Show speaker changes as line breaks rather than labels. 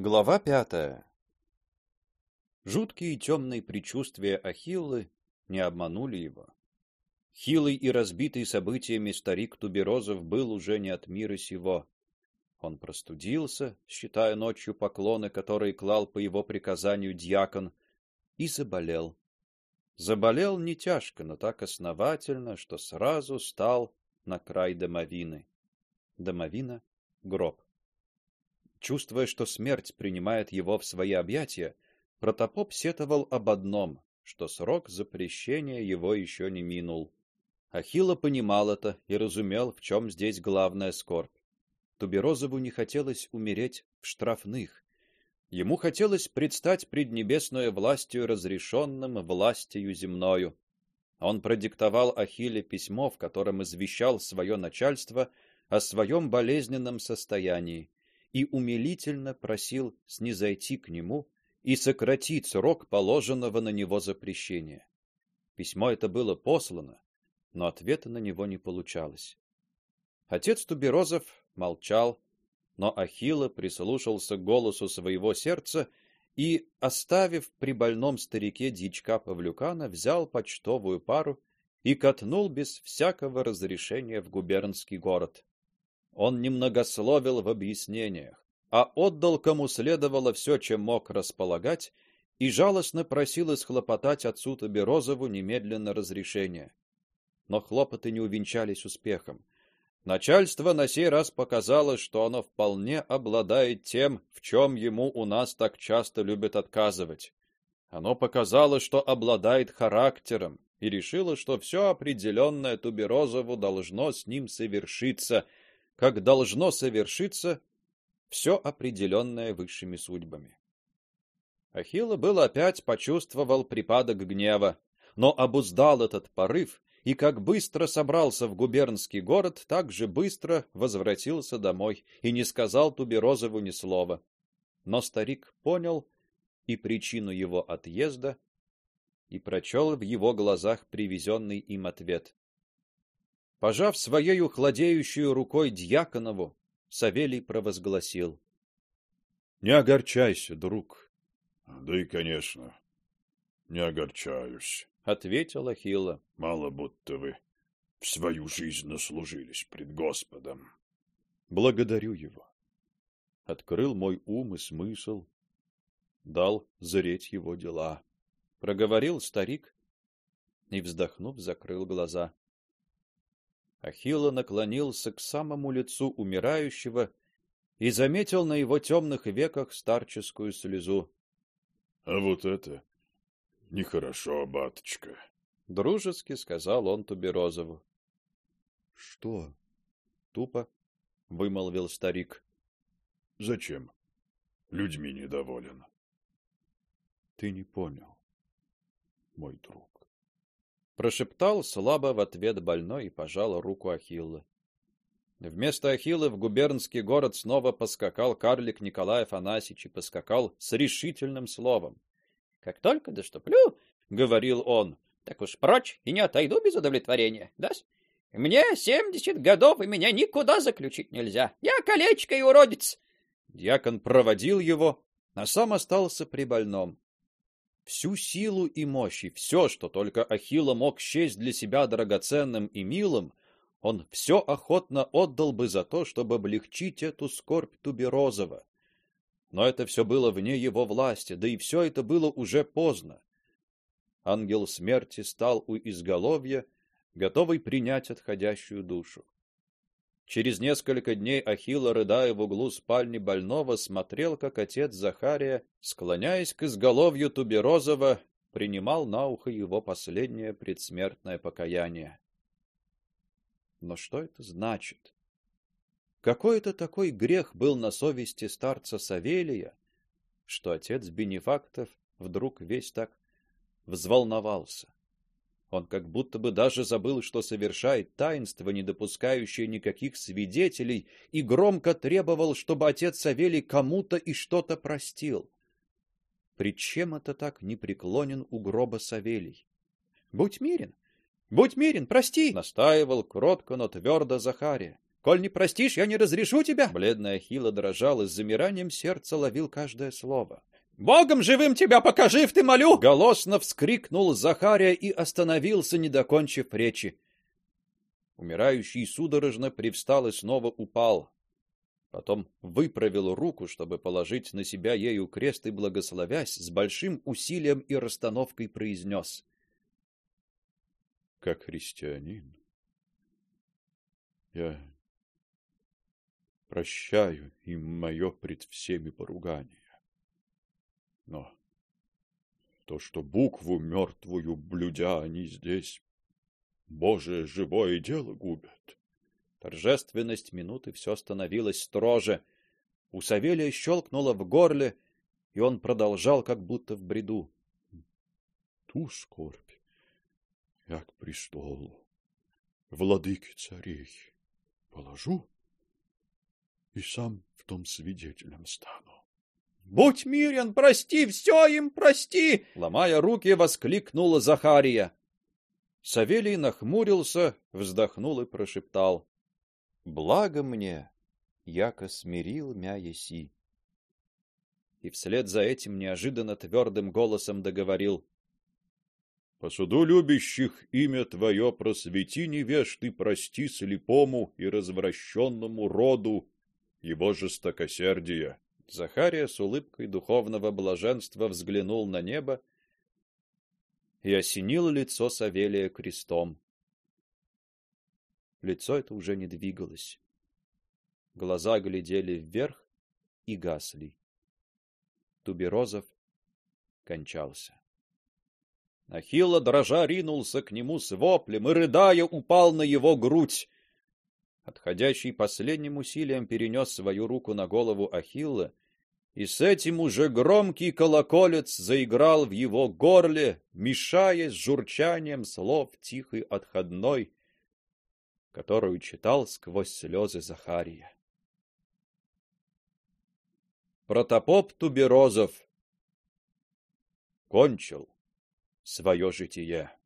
Глава пятая. Жуткие темные предчувствия Ахиллы не обманули его. Хилый и разбитый событиями старик Туберозов был уже не от мира сего. Он простудился, считая ночью поклоны, которые клал по его приказанию диакон, и заболел. Заболел не тяжко, но так основательно, что сразу стал на край домовины. Домовина гроб. Чувствуя, что смерть принимает его в свои объятия, Протопоп сетовал об одном, что срок запрещения его еще не минул. Ахилла понимал это и разумел, в чем здесь главная скорбь. Туберозову не хотелось умереть в штрафных. Ему хотелось предстать пред небесною властью разрешенным властью земною. Он продиктовал Ахилле письмо, в котором извещал свое начальство о своем болезненном состоянии и умилительно просил снизойти к нему и сократить срок положенного на него запрещения. Письмо это было послано, но ответа на него не получалось. Отец Туберозов молчал, но Ахилла прислушался к голосу своего сердца и, оставив при больном старике дичка Павлюкана, взял почтовую пару и катнул без всякого разрешения в губернский город. Он немногословил в объяснениях, а отдал кому следовало все, чем мог располагать, и жалостно просил исхлопотать отцу Тоберозову немедленно разрешение но хлопоты не увенчались успехом. Начальство на сей раз показало, что оно вполне обладает тем, в чем ему у нас так часто любят отказывать. Оно показало, что обладает характером, и решило, что все определенное Туберозову должно с ним совершиться, как должно совершиться все определенное высшими судьбами. Ахилла был опять почувствовал припадок гнева, но обуздал этот порыв и как быстро собрался в губернский город, так же быстро возвратился домой и не сказал Туберозову ни слова. Но старик понял и причину его отъезда, и прочел в его глазах привезенный им ответ. Пожав своей хладеющую рукой дьяконову, Савелий провозгласил:
"Не огорчайся, друг".
"Да и, конечно, не огорчаюсь"
ответил Ахилла.
Мало будто вы в свою жизнь наслужились пред Господом.
Благодарю его. Открыл мой ум и смысл, дал зреть его дела,
проговорил старик и вздохнув закрыл глаза. Ахилла наклонился к самому лицу умирающего и заметил на его темных веках старческую слезу.
А вот это Нехорошо, баточка,
дружески сказал он Туберозову.
Что? тупо вымолвил старик.
Зачем? Людьми недоволен.
Ты не понял, мой друг.
Прошептал слабо в ответ больной и пожал руку Ахилла. Вместо Ахилла в губернский город снова поскакал карлик Николай Афанасьевич и поскакал с решительным словом. Как только доступлю, говорил он, так уж прочь и не отойду без удовлетворения. Да? Мне семьдесят годов, и меня никуда заключить нельзя. Я колечко и уродец. Дьякон проводил его, а сам остался при больном. Всю силу и мощь, и все, что только Ахилла мог счесть для себя драгоценным и милым, он все охотно отдал бы за то, чтобы облегчить эту скорбь Туберозова. Но это все было вне его власти, да и все это было уже поздно. Ангел смерти стал у изголовья, готовый принять отходящую душу. Через несколько дней Ахилла, рыдая в углу спальни больного, смотрел, как отец Захария, склоняясь к изголовью Туберозова, принимал на ухо его последнее предсмертное покаяние. Но что это значит? Какой-то такой грех был на совести старца Савелия, что отец Бенефактов вдруг весь так взволновался. Он как будто бы даже забыл, что совершает таинство, не допускающее никаких свидетелей, и громко требовал, чтобы отец Савелий кому-то и что-то простил. При чем это так непреклонен у гроба Савелий? Будь мирен, будь мирен, прости, настаивал кротко, но твердо Захария. Коль не простишь, я не разрешу тебя. Бледная Ахилла дрожал и с замиранием сердца ловил каждое слово. Богом живым тебя покажи, ты молю! Голосно вскрикнул Захария и остановился, не докончив речи. Умирающий судорожно привстал и снова упал. Потом выправил руку, чтобы положить на себя ею крест и благословясь, с большим усилием и расстановкой произнес.
Как христианин я прощаю им мое пред всеми поругание. Но то, что букву мертвую блюдя они здесь, Божие живое дело губят.
Торжественность минуты все становилась строже. У Савелия щелкнуло в горле, и он продолжал, как будто в бреду.
Ту скорбь, я к престолу, владыки царей, положу и сам в том свидетелем стану.
Будь мирен, прости, все им прости, ломая руки, воскликнула Захария. Савелий нахмурился, вздохнул и прошептал: Благо мне, яко смирил мя еси. И вслед за этим неожиданно твердым голосом договорил:
По суду любящих имя твое просвети невежды, прости слепому и развращенному роду его жестокосердие.
Захария с улыбкой духовного блаженства взглянул на небо и осенил лицо Савелия крестом. Лицо это уже не двигалось. Глаза глядели вверх и гасли. Туберозов кончался. Ахилла дрожа ринулся к нему с воплем и рыдая упал на его грудь. Отходящий последним усилием перенес свою руку на голову Ахилла, и с этим уже громкий колоколец заиграл в его горле, мешаясь с журчанием слов тихой отходной, которую читал сквозь слезы Захария. Протопоп Туберозов кончил свое житие.